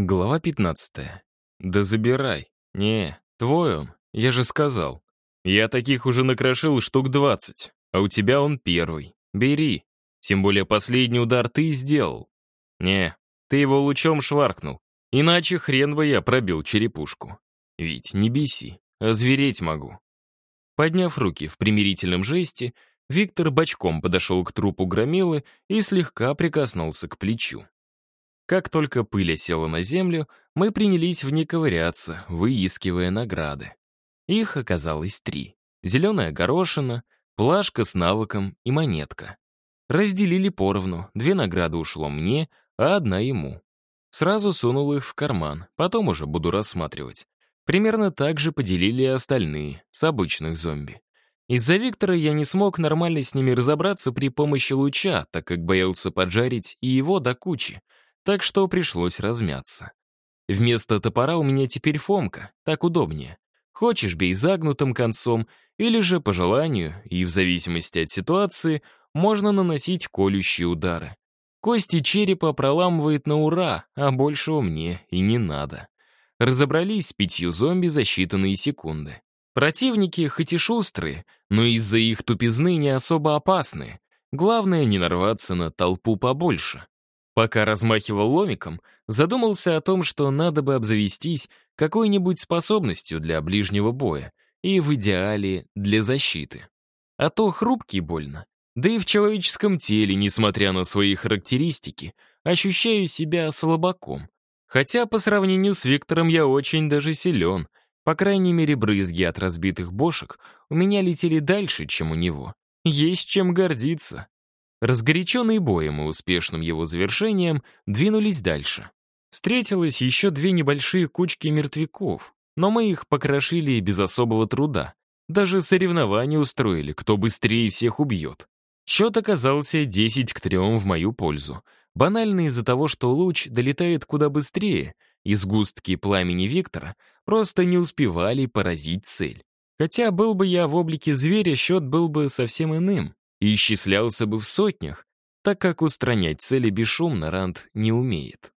Глава 15. Да забирай. Не, твой он, я же сказал. Я таких уже накрошил штук 20, а у тебя он первый. Бери. Тем более последний удар ты сделал. Не, ты его лучом шваркнул. Иначе хрен бы я пробил черепушку. Ведь не беси, а звереть могу. Подняв руки в примирительном жесте, Виктор бочком подошел к трупу громилы и слегка прикоснулся к плечу. Как только пыль села на землю, мы принялись в ней ковыряться, выискивая награды. Их оказалось три. Зеленая горошина, плашка с навыком и монетка. Разделили поровну, две награды ушло мне, а одна ему. Сразу сунул их в карман, потом уже буду рассматривать. Примерно так же поделили и остальные, с обычных зомби. Из-за Виктора я не смог нормально с ними разобраться при помощи луча, так как боялся поджарить и его до кучи — так что пришлось размяться. Вместо топора у меня теперь фомка, так удобнее. Хочешь, бей загнутым концом, или же, по желанию, и в зависимости от ситуации, можно наносить колющие удары. Кости черепа проламывает на ура, а большего мне и не надо. Разобрались с пятью зомби за считанные секунды. Противники хоть и шустрые, но из-за их тупизны не особо опасные. Главное не нарваться на толпу побольше. Пока размахивал ломиком, задумался о том, что надо бы обзавестись какой-нибудь способностью для ближнего боя и, в идеале, для защиты. А то хрупкий больно. Да и в человеческом теле, несмотря на свои характеристики, ощущаю себя слабаком. Хотя по сравнению с Виктором я очень даже силен. По крайней мере, брызги от разбитых бошек у меня летели дальше, чем у него. Есть чем гордиться. Разгоряченные боем и успешным его завершением, двинулись дальше. Встретилось еще две небольшие кучки мертвяков, но мы их покрошили без особого труда. Даже соревнования устроили, кто быстрее всех убьет. Счет оказался 10 к 3 в мою пользу. Банально из-за того, что луч долетает куда быстрее, и сгустки пламени Виктора просто не успевали поразить цель. Хотя был бы я в облике зверя, счет был бы совсем иным и исчислялся бы в сотнях, так как устранять цели бесшумно Ранд не умеет.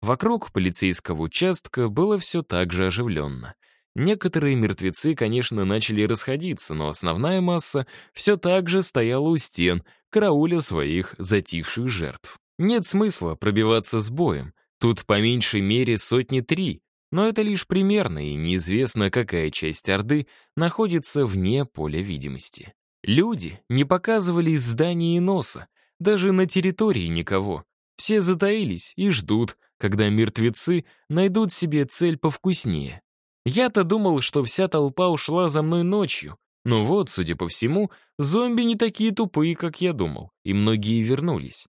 Вокруг полицейского участка было все так же оживленно. Некоторые мертвецы, конечно, начали расходиться, но основная масса все так же стояла у стен, карауля своих затихших жертв. Нет смысла пробиваться с боем. Тут по меньшей мере сотни три, но это лишь примерно, и неизвестно, какая часть Орды находится вне поля видимости. Люди не показывали из здания и носа, даже на территории никого. Все затаились и ждут, когда мертвецы найдут себе цель повкуснее. Я-то думал, что вся толпа ушла за мной ночью, но вот, судя по всему, зомби не такие тупые, как я думал, и многие вернулись.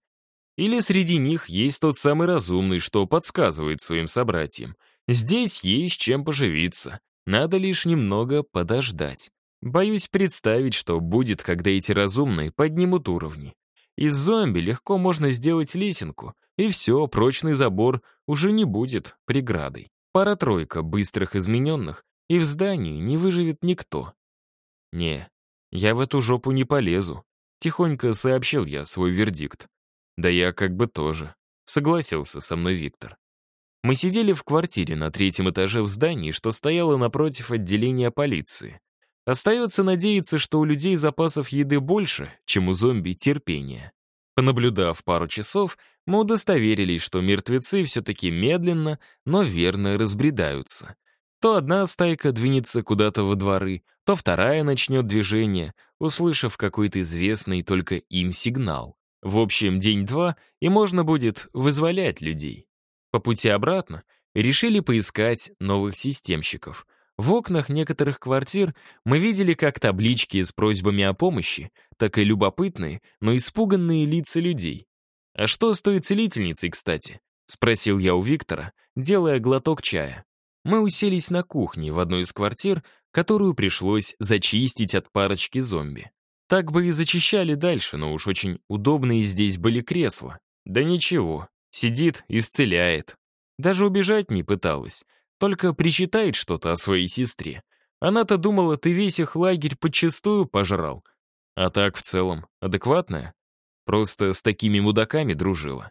Или среди них есть тот самый разумный, что подсказывает своим собратьям. Здесь есть чем поживиться, надо лишь немного подождать. Боюсь представить, что будет, когда эти разумные поднимут уровни. Из зомби легко можно сделать лесенку, и все, прочный забор уже не будет преградой. Пара-тройка быстрых измененных, и в здании не выживет никто. Не, я в эту жопу не полезу. Тихонько сообщил я свой вердикт. Да я как бы тоже. Согласился со мной Виктор. Мы сидели в квартире на третьем этаже в здании, что стояло напротив отделения полиции. Остается надеяться, что у людей запасов еды больше, чем у зомби терпения. Понаблюдав пару часов, мы удостоверились, что мертвецы все-таки медленно, но верно разбредаются. То одна стайка двинется куда-то во дворы, то вторая начнет движение, услышав какой-то известный только им сигнал. В общем, день-два, и можно будет вызволять людей. По пути обратно решили поискать новых системщиков — в окнах некоторых квартир мы видели как таблички с просьбами о помощи, так и любопытные, но испуганные лица людей. «А что с той целительницей, кстати?» — спросил я у Виктора, делая глоток чая. Мы уселись на кухне в одной из квартир, которую пришлось зачистить от парочки зомби. Так бы и зачищали дальше, но уж очень удобные здесь были кресла. Да ничего, сидит, исцеляет. Даже убежать не пыталась, только причитает что-то о своей сестре. Она-то думала, ты весь их лагерь подчистую пожрал. А так, в целом, адекватная. Просто с такими мудаками дружила.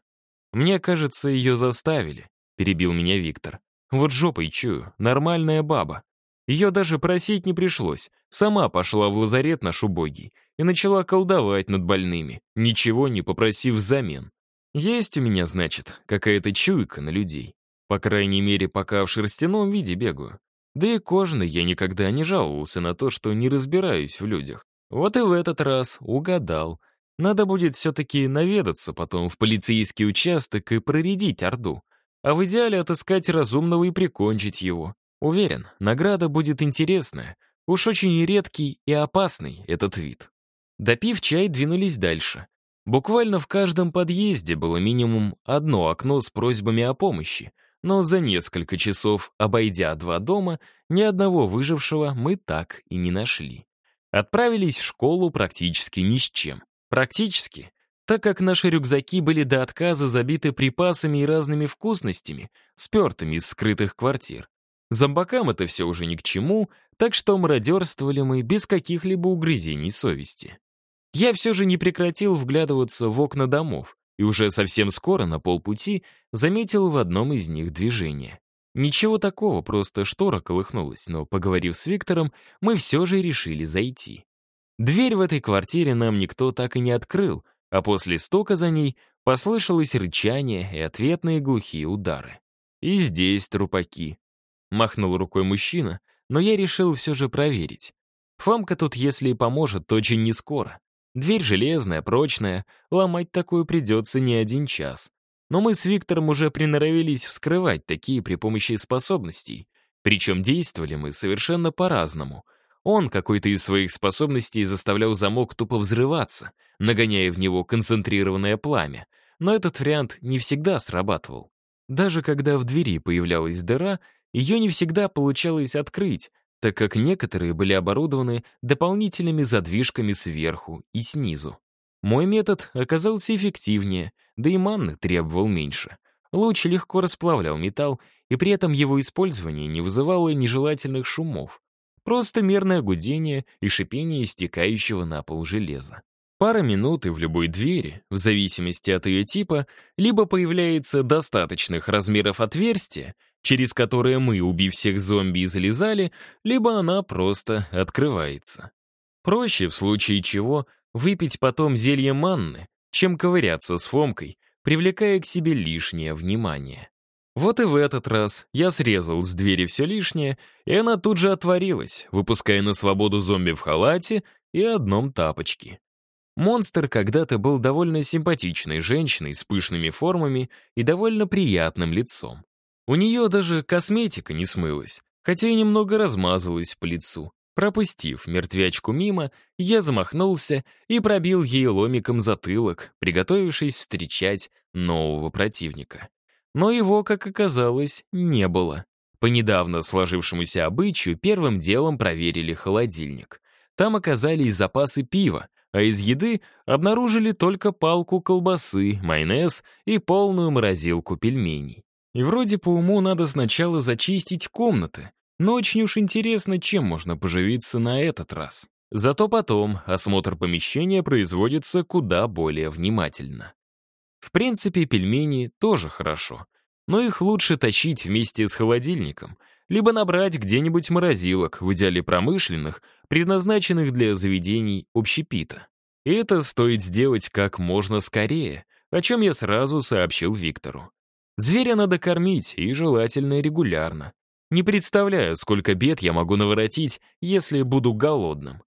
Мне кажется, ее заставили. перебил меня Виктор. «Вот жопой чую, нормальная баба. Ее даже просить не пришлось. Сама пошла в лазарет наш убогий и начала колдовать над больными, ничего не попросив взамен. Есть у меня, значит, какая-то чуйка на людей. По крайней мере, пока в шерстяном виде бегаю. Да и кожаный я никогда не жаловался на то, что не разбираюсь в людях. Вот и в этот раз угадал. Надо будет все-таки наведаться потом в полицейский участок и проредить Орду. А в идеале отыскать разумного и прикончить его. Уверен, награда будет интересная. Уж очень редкий и опасный этот вид. Допив чай, двинулись дальше. Буквально в каждом подъезде было минимум одно окно с просьбами о помощи, но за несколько часов, обойдя два дома, ни одного выжившего мы так и не нашли. Отправились в школу практически ни с чем. Практически, так как наши рюкзаки были до отказа забиты припасами и разными вкусностями, спертыми из скрытых квартир. Зомбакам это все уже ни к чему, так что мародерствовали мы без каких-либо угрызений совести. Я все же не прекратил вглядываться в окна домов, и уже совсем скоро, на полпути, заметил в одном из них движение. Ничего такого, просто штора колыхнулась, но, поговорив с Виктором, мы все же решили зайти. Дверь в этой квартире нам никто так и не открыл, а после стока за ней послышалось рычание и ответные глухие удары. И здесь трупаки. Махнул рукой мужчина, но я решил все же проверить. Фамка тут, если и поможет, то очень не скоро. Дверь железная, прочная, ломать такую придется не один час. Но мы с Виктором уже приноровились вскрывать такие при помощи способностей. Причем действовали мы совершенно по-разному. Он какой-то из своих способностей заставлял замок тупо взрываться, нагоняя в него концентрированное пламя. Но этот вариант не всегда срабатывал. Даже когда в двери появлялась дыра, ее не всегда получалось открыть, так как некоторые были оборудованы дополнительными задвижками сверху и снизу. Мой метод оказался эффективнее, да и манны требовал меньше. Луч легко расплавлял металл, и при этом его использование не вызывало нежелательных шумов. Просто мерное гудение и шипение истекающего на пол железа. Пара минут, и в любой двери, в зависимости от ее типа, либо появляется достаточных размеров отверстие, через которое мы, убив всех зомби, залезали, либо она просто открывается. Проще, в случае чего, выпить потом зелье манны, чем ковыряться с Фомкой, привлекая к себе лишнее внимание. Вот и в этот раз я срезал с двери все лишнее, и она тут же отворилась, выпуская на свободу зомби в халате и одном тапочке. Монстр когда-то был довольно симпатичной женщиной с пышными формами и довольно приятным лицом. У нее даже косметика не смылась, хотя и немного размазалась по лицу. Пропустив мертвячку мимо, я замахнулся и пробил ей ломиком затылок, приготовившись встречать нового противника. Но его, как оказалось, не было. По недавно сложившемуся обычаю первым делом проверили холодильник. Там оказались запасы пива, а из еды обнаружили только палку колбасы, майонез и полную морозилку пельменей. И вроде по уму надо сначала зачистить комнаты, но очень уж интересно, чем можно поживиться на этот раз. Зато потом осмотр помещения производится куда более внимательно. В принципе, пельмени тоже хорошо, но их лучше точить вместе с холодильником, либо набрать где-нибудь морозилок, в идеале промышленных, предназначенных для заведений общепита. И это стоит сделать как можно скорее, о чем я сразу сообщил Виктору. Зверя надо кормить, и желательно регулярно. Не представляю, сколько бед я могу наворотить, если буду голодным.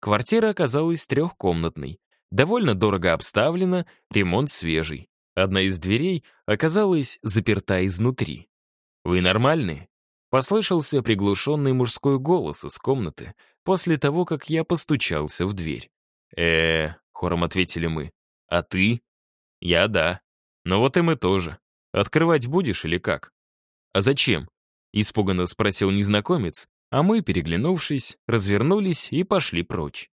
Квартира оказалась трехкомнатной. Довольно дорого обставлена, ремонт свежий. Одна из дверей оказалась заперта изнутри. «Вы нормальные?» Послышался приглушенный мужской голос из комнаты после того, как я постучался в дверь. э хором ответили мы. «А ты?» «Я да. Но вот и мы тоже. Открывать будешь или как?» «А зачем?» — испуганно спросил незнакомец, а мы, переглянувшись, развернулись и пошли прочь.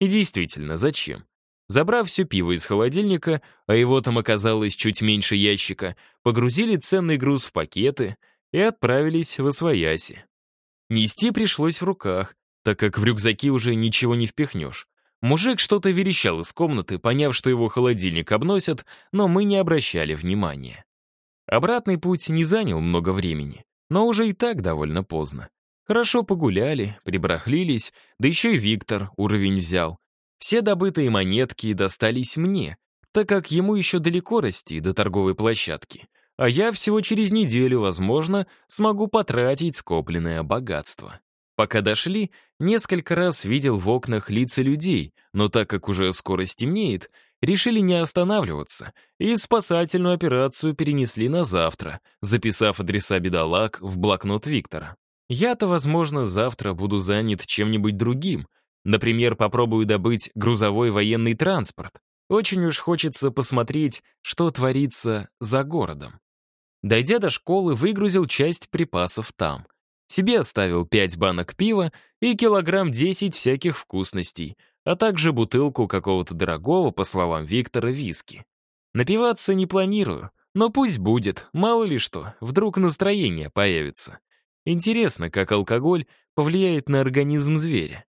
И действительно, зачем? Забрав все пиво из холодильника, а его там оказалось чуть меньше ящика, погрузили ценный груз в пакеты и отправились в Освояси. Нести пришлось в руках, так как в рюкзаки уже ничего не впихнешь. Мужик что-то верещал из комнаты, поняв, что его холодильник обносят, но мы не обращали внимания. Обратный путь не занял много времени, но уже и так довольно поздно. Хорошо погуляли, прибрахлились, да еще и Виктор уровень взял. Все добытые монетки достались мне, так как ему еще далеко расти до торговой площадки, а я всего через неделю, возможно, смогу потратить скопленное богатство. Пока дошли, несколько раз видел в окнах лица людей, но так как уже скоро стемнеет, решили не останавливаться и спасательную операцию перенесли на завтра, записав адреса бедолаг в блокнот Виктора. Я-то, возможно, завтра буду занят чем-нибудь другим, например, попробую добыть грузовой военный транспорт. Очень уж хочется посмотреть, что творится за городом. Дойдя до школы, выгрузил часть припасов там — себе оставил 5 банок пива и килограмм 10 всяких вкусностей, а также бутылку какого-то дорогого, по словам Виктора, виски. Напиваться не планирую, но пусть будет, мало ли что, вдруг настроение появится. Интересно, как алкоголь повлияет на организм зверя.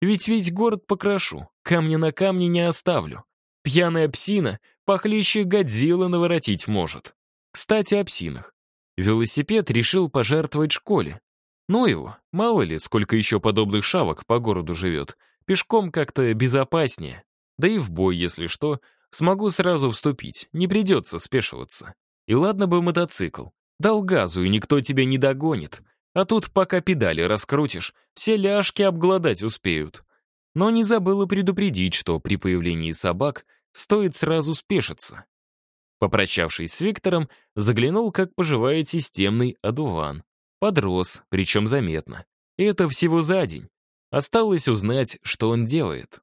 Ведь весь город покрошу, камня на камне не оставлю. Пьяная псина похлеще Годзилла наворотить может. Кстати, о псинах. Велосипед решил пожертвовать школе. Ну его, мало ли, сколько еще подобных шавок по городу живет. Пешком как-то безопаснее. Да и в бой, если что, смогу сразу вступить, не придется спешиваться. И ладно бы мотоцикл. Дал газу, и никто тебя не догонит. А тут пока педали раскрутишь, все ляжки обглодать успеют. Но не забыла предупредить, что при появлении собак стоит сразу спешиться. Попрощавшись с Виктором, заглянул, как поживает системный одуван. Подрос, причем заметно. И это всего за день. Осталось узнать, что он делает.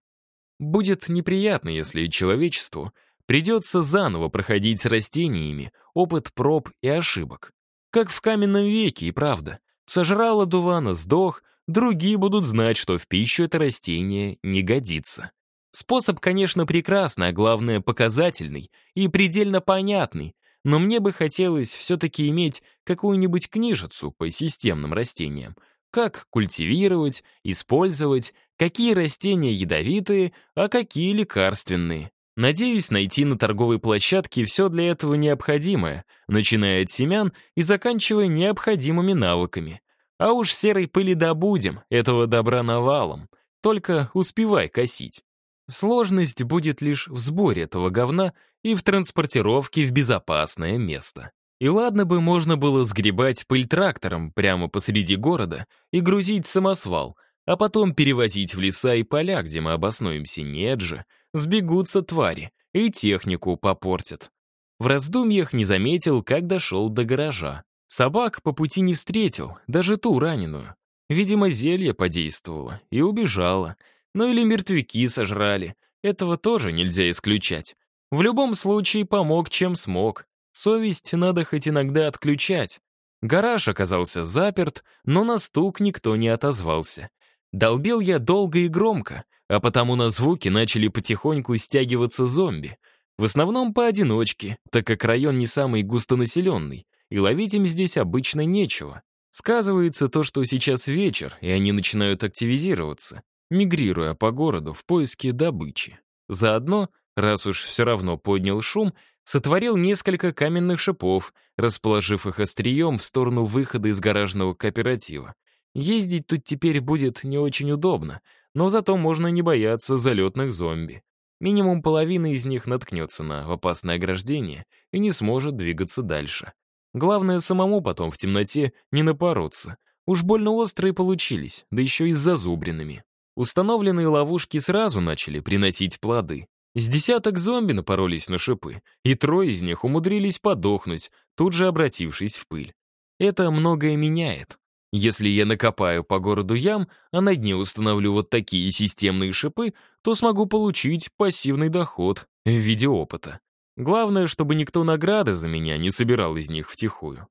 Будет неприятно, если человечеству придется заново проходить с растениями опыт проб и ошибок. Как в каменном веке, и правда. Сожрал дувана, сдох, другие будут знать, что в пищу это растение не годится. Способ, конечно, прекрасный, а главное, показательный и предельно понятный, но мне бы хотелось все-таки иметь какую-нибудь книжицу по системным растениям. Как культивировать, использовать, какие растения ядовитые, а какие лекарственные. Надеюсь найти на торговой площадке все для этого необходимое, начиная от семян и заканчивая необходимыми навыками. А уж серой пыли добудем, этого добра навалом. Только успевай косить. Сложность будет лишь в сборе этого говна и в транспортировке в безопасное место. И ладно бы можно было сгребать пыль трактором прямо посреди города и грузить самосвал, а потом перевозить в леса и поля, где мы обоснуемся. Нет же, сбегутся твари и технику попортят. В раздумьях не заметил, как дошел до гаража. Собак по пути не встретил, даже ту раненую. Видимо, зелье подействовало и убежала — ну или мертвяки сожрали. Этого тоже нельзя исключать. В любом случае помог, чем смог. Совесть надо хоть иногда отключать. Гараж оказался заперт, но на стук никто не отозвался. Долбил я долго и громко, а потому на звуки начали потихоньку стягиваться зомби. В основном поодиночке, так как район не самый густонаселенный, и ловить им здесь обычно нечего. Сказывается то, что сейчас вечер, и они начинают активизироваться мигрируя по городу в поиске добычи. Заодно, раз уж все равно поднял шум, сотворил несколько каменных шипов, расположив их острием в сторону выхода из гаражного кооператива. Ездить тут теперь будет не очень удобно, но зато можно не бояться залетных зомби. Минимум половина из них наткнется на опасное ограждение и не сможет двигаться дальше. Главное, самому потом в темноте не напороться. Уж больно острые получились, да еще и с зазубринами. Установленные ловушки сразу начали приносить плоды. С десяток зомби напоролись на шипы, и трое из них умудрились подохнуть, тут же обратившись в пыль. Это многое меняет. Если я накопаю по городу ям, а на дне установлю вот такие системные шипы, то смогу получить пассивный доход в виде опыта. Главное, чтобы никто награды за меня не собирал из них втихую.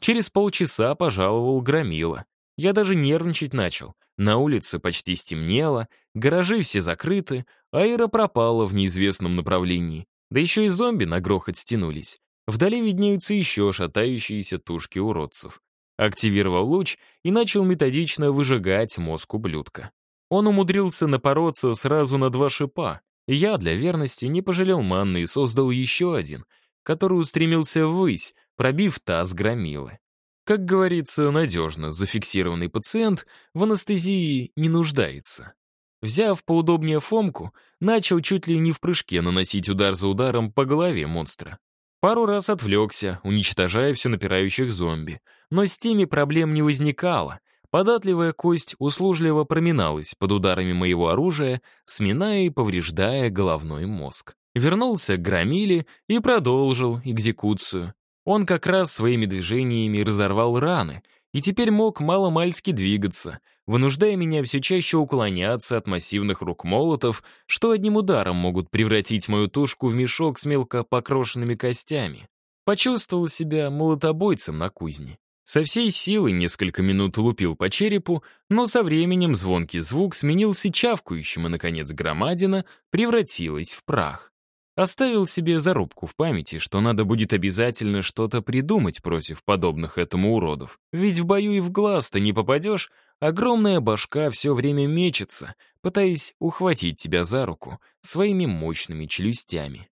Через полчаса пожаловал Громила. Я даже нервничать начал. На улице почти стемнело, гаражи все закрыты, аэро пропала в неизвестном направлении. Да еще и зомби на грохот стянулись. Вдали виднеются еще шатающиеся тушки уродцев. Активировал луч и начал методично выжигать мозг ублюдка. Он умудрился напороться сразу на два шипа. Я для верности не пожалел манны и создал еще один, который устремился ввысь, пробив таз громилы. Как говорится, надежно зафиксированный пациент в анестезии не нуждается. Взяв поудобнее Фомку, начал чуть ли не в прыжке наносить удар за ударом по голове монстра. Пару раз отвлекся, уничтожая все напирающих зомби. Но с теми проблем не возникало. Податливая кость услужливо проминалась под ударами моего оружия, сминая и повреждая головной мозг. Вернулся к Громиле и продолжил экзекуцию. Он как раз своими движениями разорвал раны и теперь мог маломальски двигаться, вынуждая меня все чаще уклоняться от массивных рук молотов, что одним ударом могут превратить мою тушку в мешок с мелко покрошенными костями. Почувствовал себя молотобойцем на кузне. Со всей силы несколько минут лупил по черепу, но со временем звонкий звук сменился чавкающим, и, наконец, громадина превратилась в прах. Оставил себе зарубку в памяти, что надо будет обязательно что-то придумать против подобных этому уродов. Ведь в бою и в глаз-то не попадешь, огромная башка все время мечется, пытаясь ухватить тебя за руку своими мощными челюстями.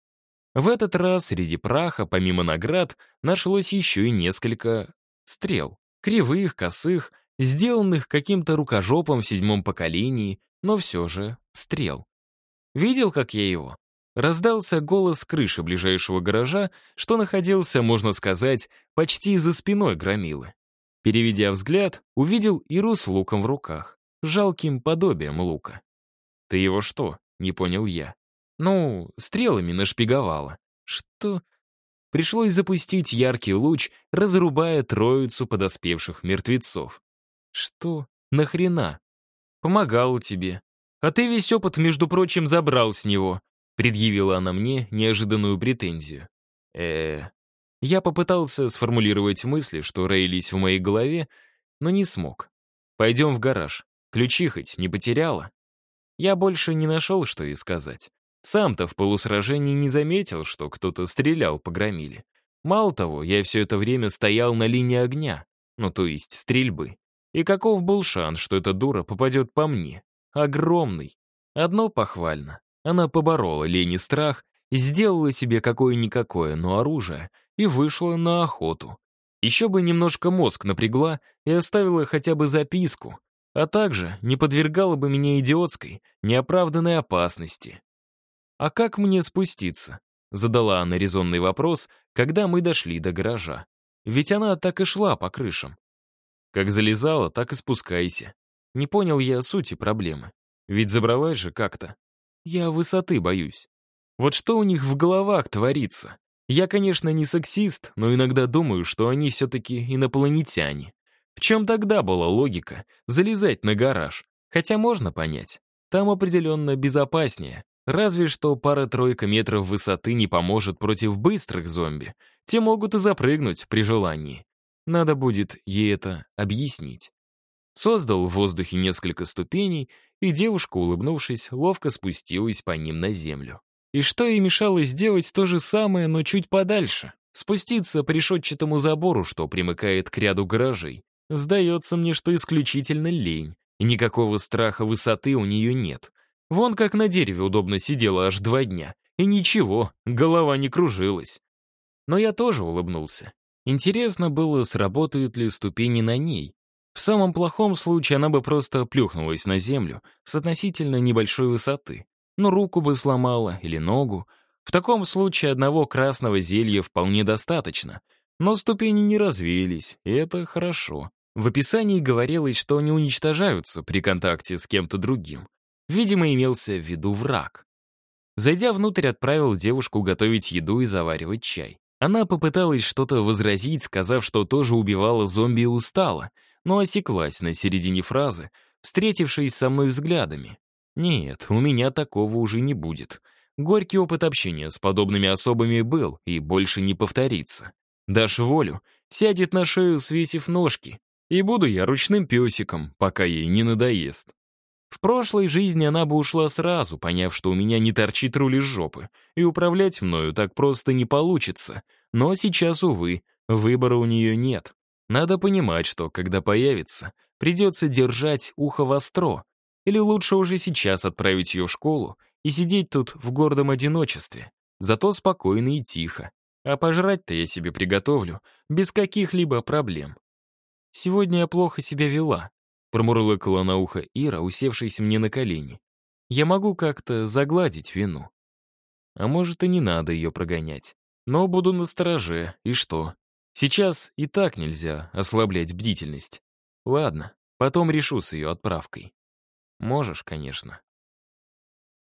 В этот раз среди праха, помимо наград, нашлось еще и несколько стрел. Кривых, косых, сделанных каким-то рукожопом в седьмом поколении, но все же стрел. Видел, как я его? Раздался голос с крыши ближайшего гаража, что находился, можно сказать, почти за спиной громилы. Переведя взгляд, увидел Иру с луком в руках, жалким подобием лука. «Ты его что?» — не понял я. «Ну, стрелами нашпиговала». «Что?» Пришлось запустить яркий луч, разрубая троицу подоспевших мертвецов. «Что? Нахрена?» «Помогал тебе. А ты весь опыт, между прочим, забрал с него», Предъявила она мне неожиданную претензию. э Я попытался сформулировать мысли, что роились в моей голове, но не смог. «Пойдем в гараж. Ключи хоть не потеряла?» Я больше не нашел, что и сказать. Сам-то в полусражении не заметил, что кто-то стрелял по громиле. Мало того, я все это время стоял на линии огня, ну то есть стрельбы. И каков был шанс, что эта дура попадет по мне? Огромный. Одно похвально. Она поборола лень и страх, сделала себе какое-никакое, но оружие, и вышла на охоту. Еще бы немножко мозг напрягла и оставила хотя бы записку, а также не подвергала бы меня идиотской, неоправданной опасности. «А как мне спуститься?» — задала она резонный вопрос, когда мы дошли до гаража. Ведь она так и шла по крышам. Как залезала, так и спускайся. Не понял я сути проблемы. Ведь забралась же как-то. Я высоты боюсь. Вот что у них в головах творится? Я, конечно, не сексист, но иногда думаю, что они все-таки инопланетяне. В чем тогда была логика залезать на гараж? Хотя можно понять. Там определенно безопаснее. Разве что пара-тройка метров высоты не поможет против быстрых зомби. Те могут и запрыгнуть при желании. Надо будет ей это объяснить. Создал в воздухе несколько ступеней и девушка, улыбнувшись, ловко спустилась по ним на землю. И что ей мешало сделать то же самое, но чуть подальше? Спуститься по решетчатому забору, что примыкает к ряду гаражей. Сдается мне, что исключительно лень, и никакого страха высоты у нее нет. Вон как на дереве удобно сидела аж два дня. И ничего, голова не кружилась. Но я тоже улыбнулся. Интересно было, сработают ли ступени на ней. В самом плохом случае она бы просто плюхнулась на землю с относительно небольшой высоты. Ну, руку бы сломала или ногу. В таком случае одного красного зелья вполне достаточно. Но ступени не развеялись, и это хорошо. В описании говорилось, что они уничтожаются при контакте с кем-то другим. Видимо, имелся в виду враг. Зайдя внутрь, отправил девушку готовить еду и заваривать чай. Она попыталась что-то возразить, сказав, что тоже убивала зомби и устала — но осеклась на середине фразы, встретившись со мной взглядами. Нет, у меня такого уже не будет. Горький опыт общения с подобными особами был и больше не повторится. Дашь волю, сядет на шею, свесив ножки, и буду я ручным песиком, пока ей не надоест. В прошлой жизни она бы ушла сразу, поняв, что у меня не торчит руль из жопы, и управлять мною так просто не получится. Но сейчас, увы, выбора у нее нет. Надо понимать, что, когда появится, придется держать ухо востро, или лучше уже сейчас отправить ее в школу и сидеть тут в гордом одиночестве, зато спокойно и тихо. А пожрать-то я себе приготовлю, без каких-либо проблем. Сегодня я плохо себя вела, промурлыкала на ухо Ира, усевшаяся мне на колени. Я могу как-то загладить вину. А может, и не надо ее прогонять. Но буду настороже, и что? Сейчас и так нельзя ослаблять бдительность. Ладно, потом решу с ее отправкой. Можешь, конечно.